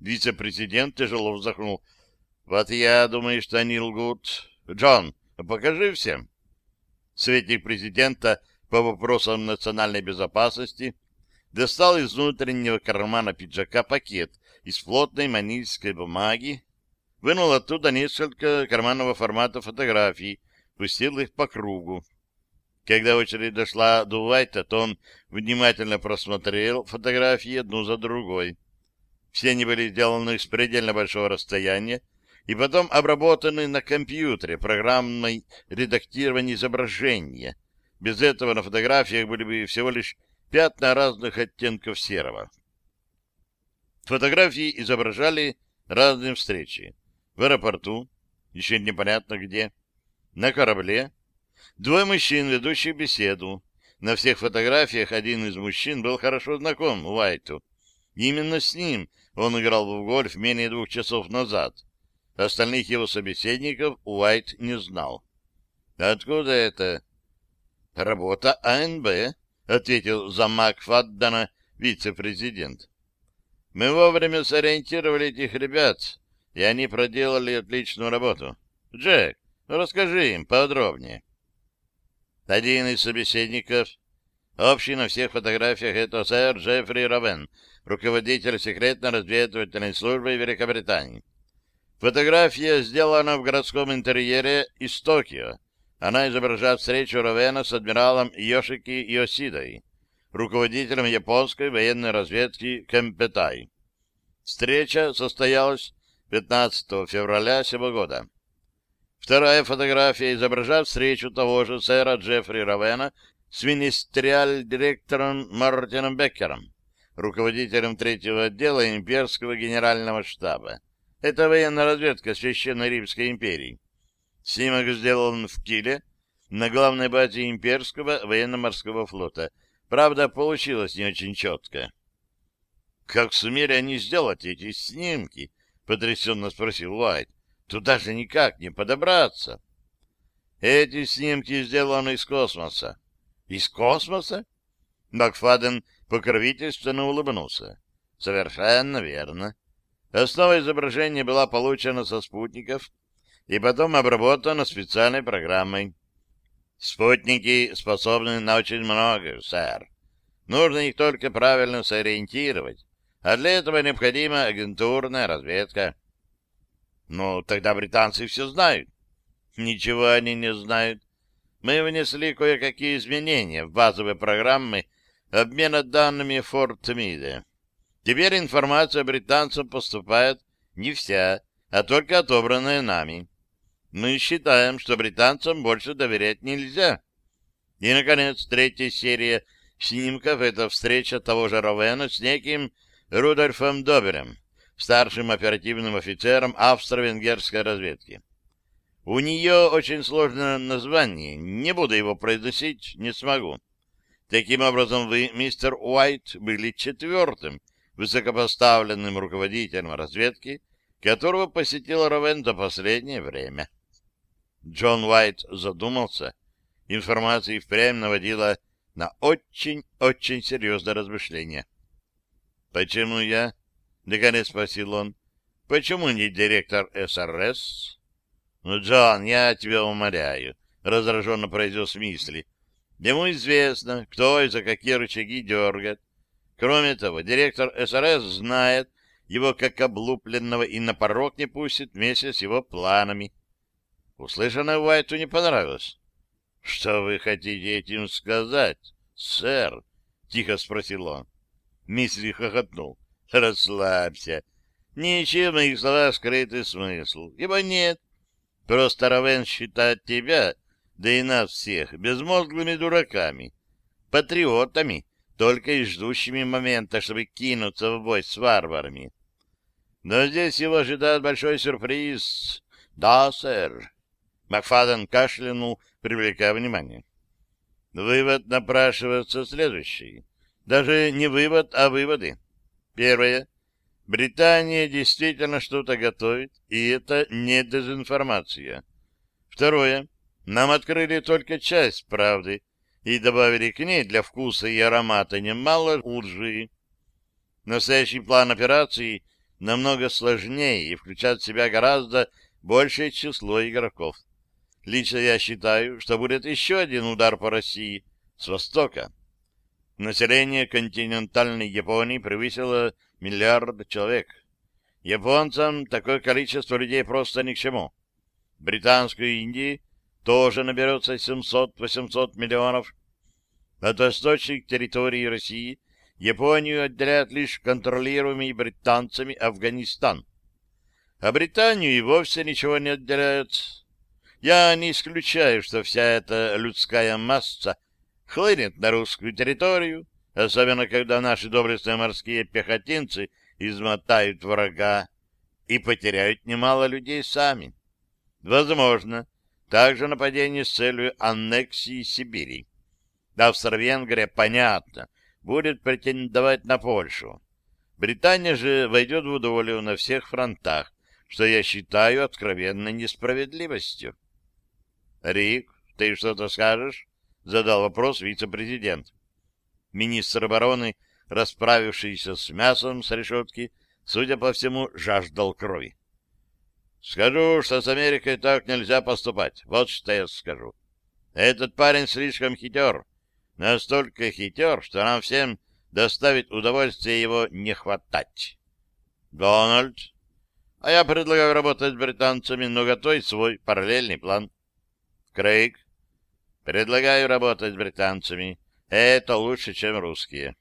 Вице-президент тяжело вздохнул. Вот я думаю, что они лгут. Джон, покажи всем. Советник президента по вопросам национальной безопасности достал из внутреннего кармана пиджака пакет из плотной манильской бумаги, вынул оттуда несколько карманного формата фотографий, пустил их по кругу. Когда очередь дошла до Уайта, то он внимательно просмотрел фотографии одну за другой. Все они были сделаны с предельно большого расстояния и потом обработаны на компьютере программой редактирования изображения. Без этого на фотографиях были бы всего лишь пятна разных оттенков серого. Фотографии изображали разные встречи. В аэропорту, еще непонятно где, на корабле, Двое мужчин, ведущих беседу. На всех фотографиях один из мужчин был хорошо знаком Уайту. Именно с ним он играл в гольф менее двух часов назад. Остальных его собеседников Уайт не знал. «Откуда это?» «Работа АНБ», — ответил замак Фаддана, вице-президент. «Мы вовремя сориентировали этих ребят, и они проделали отличную работу. Джек, расскажи им подробнее». Один из собеседников, общий на всех фотографиях, это сэр Джеффри Ровен, руководитель секретно-разведывательной службы Великобритании. Фотография сделана в городском интерьере из Токио. Она изображает встречу Ровена с адмиралом Йошики Йосидой, руководителем японской военной разведки Кэмпетай. Встреча состоялась 15 февраля сего года. Вторая фотография изображает встречу того же сэра Джеффри Равена с министериаль-директором Мартином Беккером, руководителем третьего отдела имперского генерального штаба. Это военная разведка Священной Римской империи. Снимок сделан в Киле, на главной базе имперского военно-морского флота. Правда, получилось не очень четко. «Как сумели они сделать эти снимки?» — потрясенно спросил Уайт. Туда же никак не подобраться. Эти снимки сделаны из космоса. Из космоса? Макфаден покровительственно улыбнулся. Совершенно верно. Основа изображения была получена со спутников и потом обработана специальной программой. Спутники способны на очень много, сэр. Нужно их только правильно сориентировать, а для этого необходима агентурная разведка. Но тогда британцы все знают. Ничего они не знают. Мы внесли кое-какие изменения в базовые программы обмена данными Форт Миде. Теперь информация британцам поступает не вся, а только отобранная нами. Мы считаем, что британцам больше доверять нельзя. И, наконец, третья серия снимков — это встреча того же Ровена с неким Рудольфом Доберем, старшим оперативным офицером австро-венгерской разведки. У нее очень сложное название, не буду его произносить, не смогу. Таким образом, вы, мистер Уайт, были четвертым высокопоставленным руководителем разведки, которого посетил Ровен за последнее время. Джон Уайт задумался. Информация впрямь наводила на очень-очень серьезное размышление. «Почему я?» — наконец спросил он. — Почему не директор СРС? — Ну, Джон, я тебя умоляю, — раздраженно произнес Мисли. — Ему известно, кто и за какие рычаги дергает. Кроме того, директор СРС знает его как облупленного и на порог не пустит вместе с его планами. Услышанное Уайту не понравилось. — Что вы хотите этим сказать, сэр? — тихо спросил он. Мисли хохотнул. Расслабься. Ничем в моих словах скрытый смысл. Ибо нет. Просто Равен считает тебя, да и нас всех, безмозглыми дураками, патриотами, только и ждущими момента, чтобы кинуться в бой с варварами. Но здесь его ожидает большой сюрприз. Да, сэр. Макфаден кашлянул, привлекая внимание. Вывод напрашивается следующий. Даже не вывод, а выводы. Первое. Британия действительно что-то готовит, и это не дезинформация. Второе. Нам открыли только часть правды и добавили к ней для вкуса и аромата немало лжи. Настоящий план операции намного сложнее и включает в себя гораздо большее число игроков. Лично я считаю, что будет еще один удар по России с востока. Население континентальной Японии превысило миллиард человек. Японцам такое количество людей просто ни к чему. Британской Индии тоже наберется 700-800 миллионов. От восточных территорий России Японию отделяет лишь контролируемый британцами Афганистан. А Британию и вовсе ничего не отделяет. Я не исключаю, что вся эта людская масса хлынет на русскую территорию, особенно когда наши доблестные морские пехотинцы измотают врага и потеряют немало людей сами. Возможно, также нападение с целью аннексии Сибири. Австро-Венгрия, понятно, будет претендовать на Польшу. Британия же войдет в долю на всех фронтах, что я считаю откровенной несправедливостью. «Рик, ты что-то скажешь?» — задал вопрос вице-президент. Министр обороны, расправившийся с мясом с решетки, судя по всему, жаждал крови. «Скажу, что с Америкой так нельзя поступать. Вот что я скажу. Этот парень слишком хитер. Настолько хитер, что нам всем доставит удовольствие его не хватать. Дональд, а я предлагаю работать с британцами, но готовить свой параллельный план. Крейг. Предлагаю работать с британцами. Это лучше, чем русские.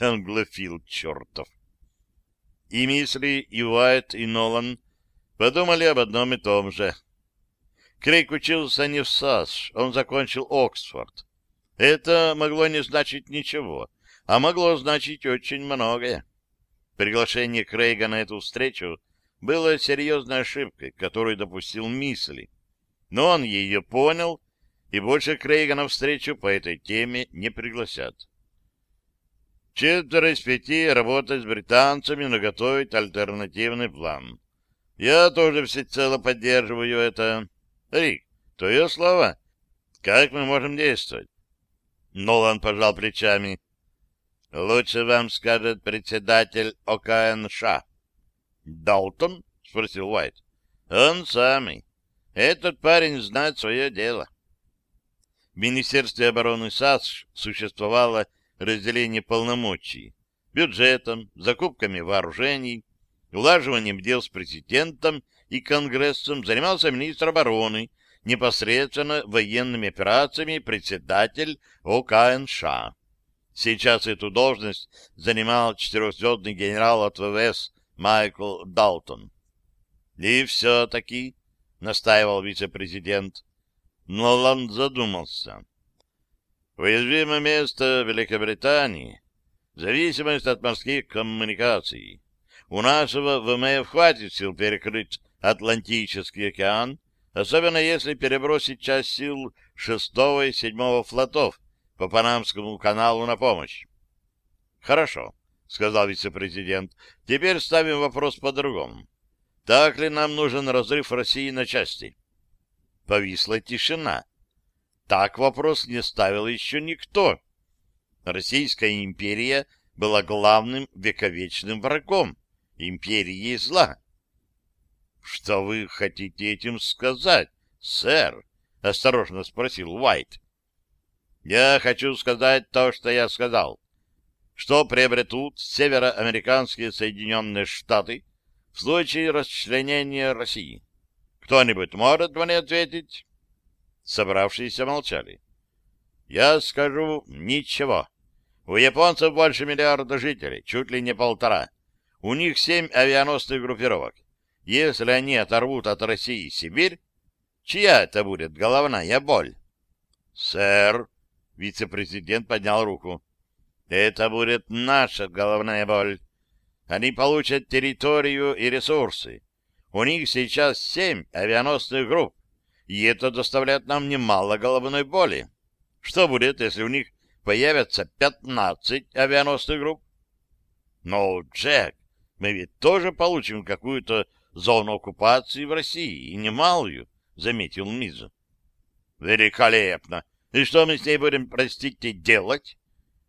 Англофил чертов. И Мисли, и Уайт, и Нолан подумали об одном и том же. Крейг учился не в САС, он закончил Оксфорд. Это могло не значить ничего, а могло значить очень многое. Приглашение Крейга на эту встречу было серьезной ошибкой, которую допустил Мисли но он ее понял, и больше Крейга на встречу по этой теме не пригласят. Четверо из пяти работать с британцами, но готовить альтернативный план. Я тоже всецело поддерживаю это. Рик, твое слово. Как мы можем действовать? Нолан пожал плечами. Лучше вам скажет председатель ОКНШ. Далтон? спросил Уайт. Он самый. Этот парень знает свое дело. В Министерстве обороны САС существовало разделение полномочий бюджетом, закупками вооружений, улаживанием дел с президентом и Конгрессом занимался министр обороны, непосредственно военными операциями председатель ОКНШ. Сейчас эту должность занимал четырехзвездный генерал от ВВС Майкл Далтон. И все-таки настаивал вице-президент. Ноланд задумался. Уязвимое место Великобритании — зависимость от морских коммуникаций. У нашего ВМФ хватит сил перекрыть Атлантический океан, особенно если перебросить часть сил шестого и седьмого флотов по Панамскому каналу на помощь. Хорошо, — сказал вице-президент. — Теперь ставим вопрос по-другому. Так ли нам нужен разрыв России на части? Повисла тишина. Так вопрос не ставил еще никто. Российская империя была главным вековечным врагом империи зла. — Что вы хотите этим сказать, сэр? — осторожно спросил Уайт. — Я хочу сказать то, что я сказал. Что приобретут североамериканские Соединенные Штаты в случае расчленения России? Кто-нибудь может мне ответить? Собравшиеся молчали. Я скажу ничего. У японцев больше миллиарда жителей, чуть ли не полтора. У них семь авианосных группировок. Если они оторвут от России Сибирь, чья это будет головная боль? Сэр, вице-президент поднял руку. Это будет наша головная боль. Они получат территорию и ресурсы. У них сейчас семь авианосных групп, и это доставляет нам немало головной боли. Что будет, если у них появятся пятнадцать авианосных групп? Но, Джек, мы ведь тоже получим какую-то зону оккупации в России, и немалую, — заметил Мизу. — Великолепно! И что мы с ней будем, простите, делать?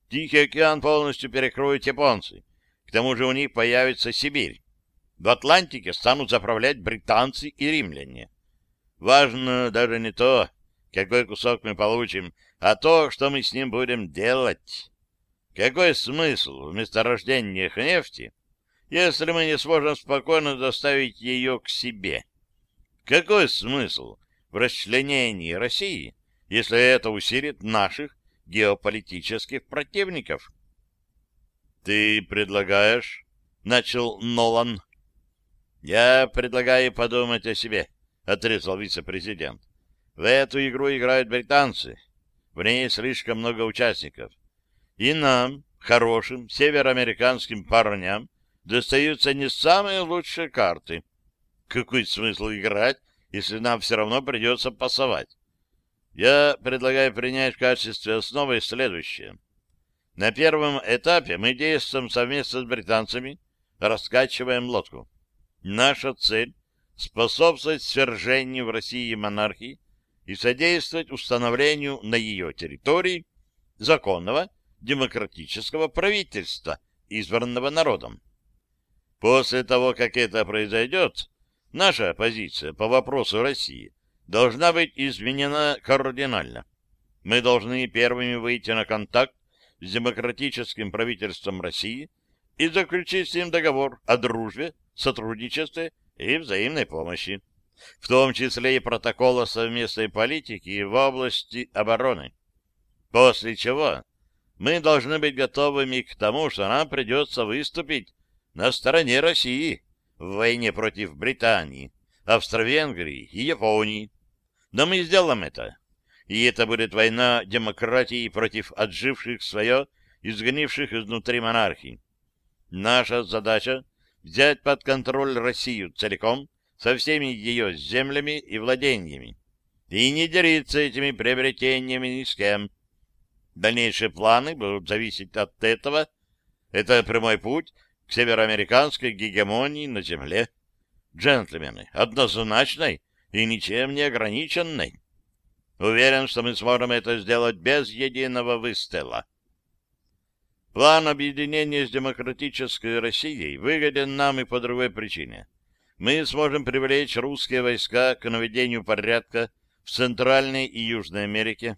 Тихий океан полностью перекроют японцы. К тому же у них появится Сибирь. В Атлантике станут заправлять британцы и римляне. Важно даже не то, какой кусок мы получим, а то, что мы с ним будем делать. Какой смысл в месторождениях нефти, если мы не сможем спокойно доставить ее к себе? Какой смысл в расчленении России, если это усилит наших геополитических противников? Ты предлагаешь, начал Нолан. Я предлагаю подумать о себе, отрезал вице-президент. В эту игру играют британцы. В ней слишком много участников. И нам, хорошим североамериканским парням, достаются не самые лучшие карты. Какой смысл играть, если нам все равно придется пасовать? Я предлагаю принять в качестве основы следующее. На первом этапе мы действуем совместно с британцами, раскачиваем лодку. Наша цель — способствовать свержению в России монархии и содействовать установлению на ее территории законного демократического правительства, избранного народом. После того, как это произойдет, наша позиция по вопросу России должна быть изменена кардинально. Мы должны первыми выйти на контакт с демократическим правительством России и заключить с ним договор о дружбе, сотрудничестве и взаимной помощи, в том числе и протокол о совместной политике в области обороны. После чего мы должны быть готовыми к тому, что нам придется выступить на стороне России в войне против Британии, Австро-Венгрии и Японии. Но мы сделаем это. И это будет война демократии против отживших свое, изгнивших изнутри монархии. Наша задача — взять под контроль Россию целиком, со всеми ее землями и владениями, и не делиться этими приобретениями ни с кем, Дальнейшие планы будут зависеть от этого. Это прямой путь к североамериканской гегемонии на Земле. Джентльмены, однозначной и ничем не ограниченной. Уверен, что мы сможем это сделать без единого выстрела. План объединения с демократической Россией выгоден нам и по другой причине. Мы сможем привлечь русские войска к наведению порядка в Центральной и Южной Америке,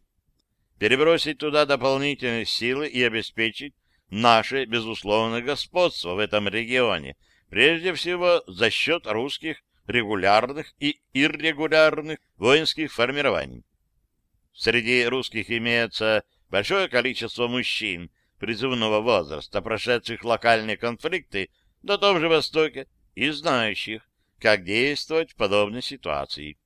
перебросить туда дополнительные силы и обеспечить наше безусловное господство в этом регионе, прежде всего за счет русских регулярных и иррегулярных воинских формирований. Среди русских имеется большое количество мужчин призывного возраста, прошедших локальные конфликты на том же Востоке и знающих, как действовать в подобной ситуации.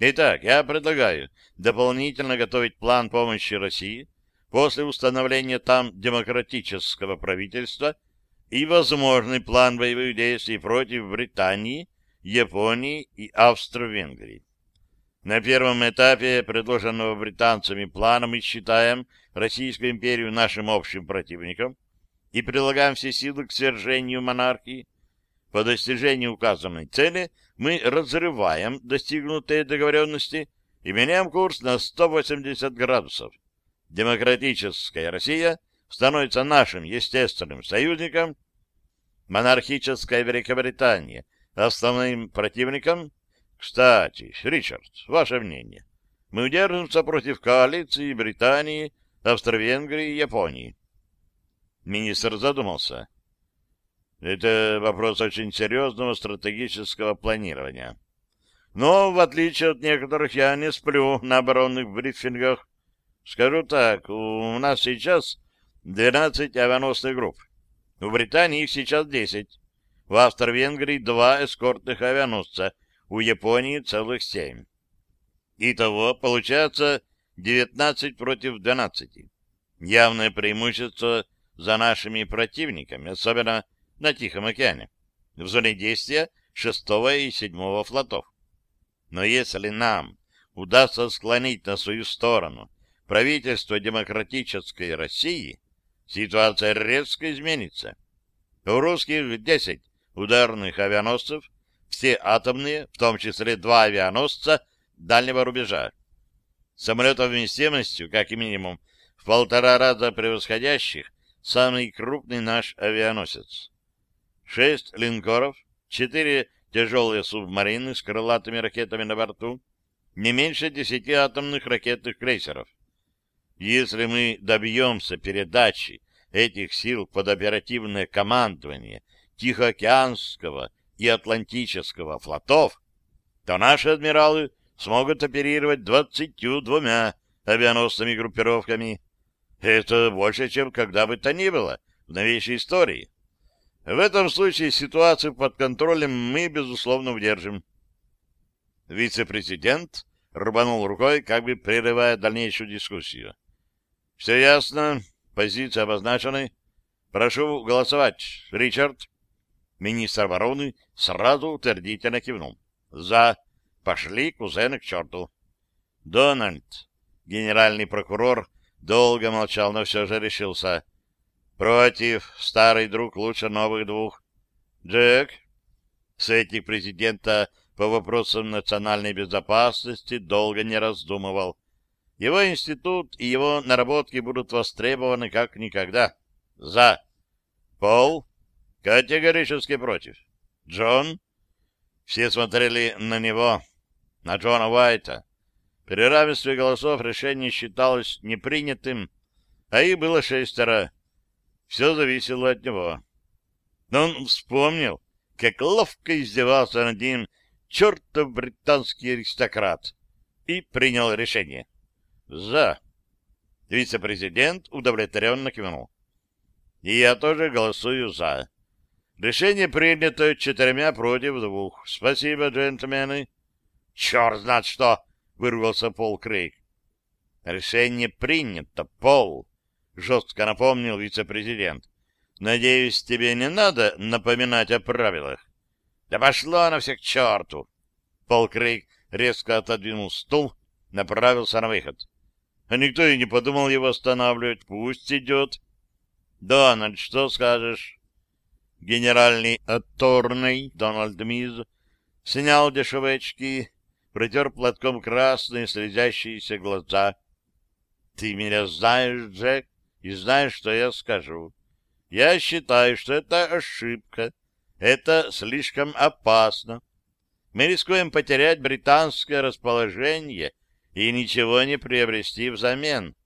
Итак, я предлагаю дополнительно готовить план помощи России после установления там демократического правительства и возможный план боевых действий против Британии, Японии и Австро-Венгрии. На первом этапе предложенного британцами плана мы считаем Российскую империю нашим общим противником и прилагаем все силы к свержению монархии. По достижению указанной цели – мы разрываем достигнутые договоренности и меняем курс на 180 градусов. Демократическая Россия становится нашим естественным союзником, монархическая Великобритания основным противником. Кстати, Ричард, ваше мнение. Мы удержимся против коалиции Британии, Австро-Венгрии и Японии. Министр задумался. Это вопрос очень серьезного стратегического планирования. Но, в отличие от некоторых, я не сплю на оборонных брифингах. Скажу так, у нас сейчас 12 авианосных групп. В Британии их сейчас 10. В Австро-Венгрии два эскортных авианосца, у Японии целых семь. Итого получается 19 против 12. Явное преимущество за нашими противниками, особенно на Тихом океане, в зоне действия шестого и седьмого флотов. Но если нам удастся склонить на свою сторону правительство демократической России, ситуация резко изменится. У русских 10 ударных авианосцев, все атомные, в том числе два авианосца дальнего рубежа. Самолетов вместимостью, как минимум, в полтора раза превосходящих самый крупный наш авианосец. Шесть линкоров, четыре тяжелые субмарины с крылатыми ракетами на борту, не меньше десяти атомных ракетных крейсеров. Если мы добьемся передачи этих сил под оперативное командование Тихоокеанского и Атлантического флотов, то наши адмиралы смогут оперировать двадцатью двумя авианосными группировками. Это больше, чем когда бы то ни было в новейшей истории. В этом случае ситуацию под контролем мы, безусловно, удержим. Вице-президент рубанул рукой, как бы прерывая дальнейшую дискуссию. — Все ясно, позиции обозначены. Прошу голосовать. Ричард? Министр обороны сразу утвердительно кивнул. — За. Пошли кузены к черту. — Дональд. Генеральный прокурор долго молчал, но все же решился. Против, старый друг лучше новых двух. Джек, советник президента по вопросам национальной безопасности, долго не раздумывал. Его институт и его наработки будут востребованы как никогда. За. Пол. Категорически против. Джон. Все смотрели на него, на Джона Уайта. При равенстве голосов решение считалось непринятым, а их было шестеро. Все зависело от него. Но он вспомнил, как ловко издевался над ним чертов британский аристократ, и принял решение. «За». Вице-президент удовлетворенно кивнул. «И я тоже голосую «за». Решение принято четырьмя против двух. Спасибо, джентльмены. Черт знает что! — вырвался Пол Крейг. Решение принято, Пол жестко напомнил вице-президент. Надеюсь, тебе не надо напоминать о правилах. Да пошло оно все к черту! Пол Крейг резко отодвинул стул, направился на выход. А никто и не подумал его останавливать. Пусть идет. Дональд, что скажешь? Генеральный отторный Дональд Миз снял дешевые очки, протер платком красные слезящиеся глаза. — Ты меня знаешь, Джек? и знаешь, что я скажу. Я считаю, что это ошибка. Это слишком опасно. Мы рискуем потерять британское расположение и ничего не приобрести взамен.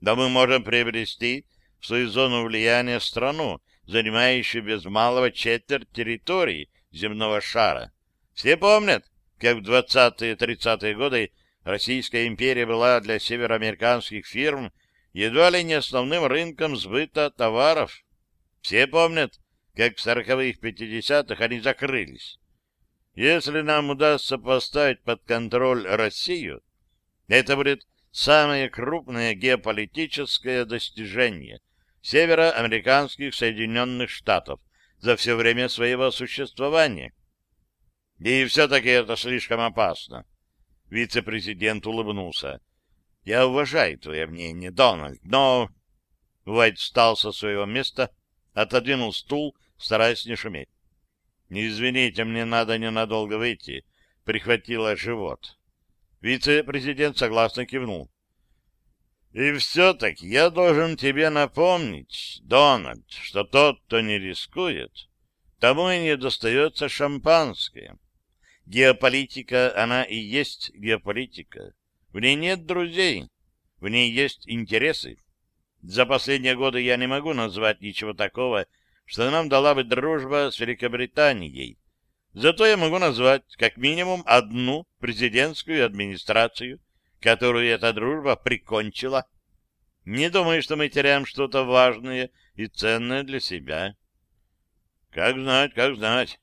Да мы можем приобрести в свою зону влияния страну, занимающую без малого четверть территории земного шара. Все помнят, как в 20-30-е годы Российская империя была для североамериканских фирм едва ли не основным рынком сбыта товаров. Все помнят, как в сороковых пятидесятых они закрылись. Если нам удастся поставить под контроль Россию, это будет самое крупное геополитическое достижение североамериканских Соединенных Штатов за все время своего существования. И все-таки это слишком опасно. Вице-президент улыбнулся. Я уважаю твое мнение, Дональд, но... Уайт встал со своего места, отодвинул стул, стараясь не шуметь. «Не извините, мне надо ненадолго выйти», — прихватило живот. Вице-президент согласно кивнул. «И все-таки я должен тебе напомнить, Дональд, что тот, кто не рискует, тому и не достается шампанское. Геополитика, она и есть геополитика. В ней нет друзей, в ней есть интересы. За последние годы я не могу назвать ничего такого, что нам дала бы дружба с Великобританией. Зато я могу назвать как минимум одну президентскую администрацию, которую эта дружба прикончила. Не думаю, что мы теряем что-то важное и ценное для себя. Как знать, как знать.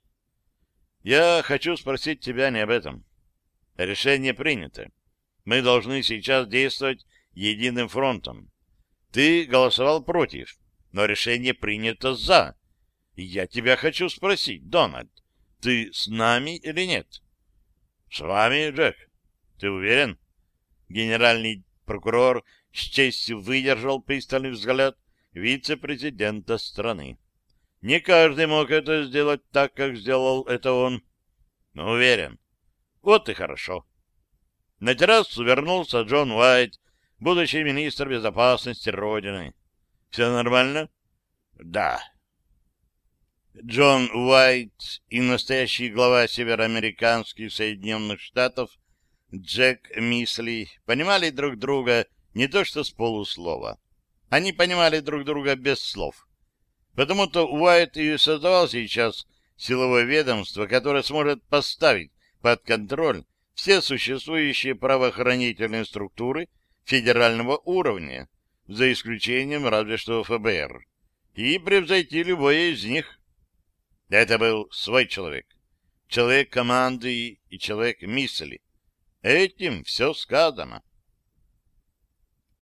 Я хочу спросить тебя не об этом. Решение принято. Мы должны сейчас действовать единым фронтом. Ты голосовал против, но решение принято «за». Я тебя хочу спросить, Дональд, ты с нами или нет? — С вами, Джек. Ты уверен? Генеральный прокурор с честью выдержал пристальный взгляд вице-президента страны. Не каждый мог это сделать так, как сделал это он. Но уверен. Вот и хорошо. На террасу вернулся Джон Уайт, будущий министр безопасности Родины. Все нормально? Да. Джон Уайт и настоящий глава североамериканских Соединенных Штатов Джек Мисли понимали друг друга не то что с полуслова. Они понимали друг друга без слов. Потому-то Уайт и создавал сейчас силовое ведомство, которое сможет поставить под контроль все существующие правоохранительные структуры федерального уровня, за исключением разве что ФБР, и превзойти любое из них. Это был свой человек, человек команды и человек мысли. Этим все сказано.